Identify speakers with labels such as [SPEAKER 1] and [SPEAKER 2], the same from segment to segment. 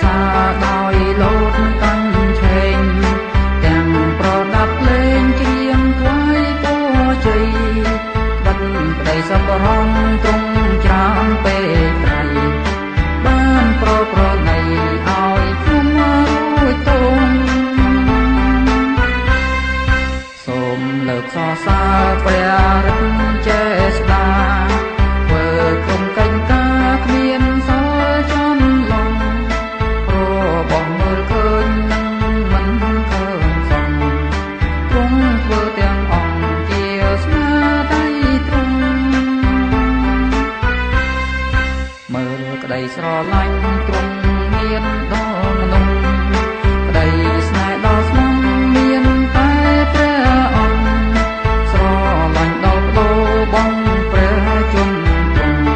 [SPEAKER 1] សាដោយលោតកាន់ឆេងទាំងប្រដាប់លេងច្រៀងថ្វាយពរជ័យបិណ្ឌប្តីសពរំទ្រង់ច្រាមពេក ស្រឡាញ់ទ្រង់មានដល់មនុស្សក្តីស្នេហ៍ដល់ស្នំមានតែព្រះអង្គស្រឡាញ់ដល់បដូរបងព្រះជន្មទ្រង់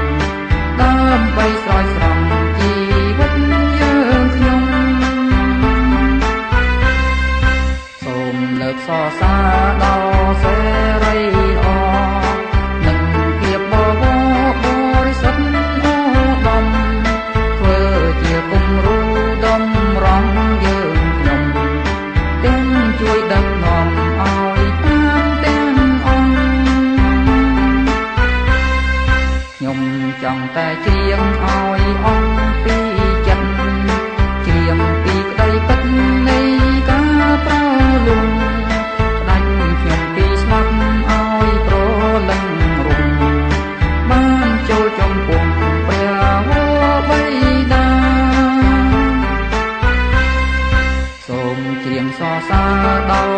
[SPEAKER 1] ដើម្បីស្រោចស្រង់ជីវិតយើងខ្ញុំសូមលើកសរសើរដល់ ខ្ញុំចង់តែច្រៀងឲ្យអង្គពីចិត្តច្រៀងពីក្តីពិតនៃការប្រលំផ្ដាច់ខ្ញុំពីស្លាប់ឲ្យប្រលឹងរុំបានចូលចំពោះព្រះវរបិតាសូមច្រៀងសរសើរដល់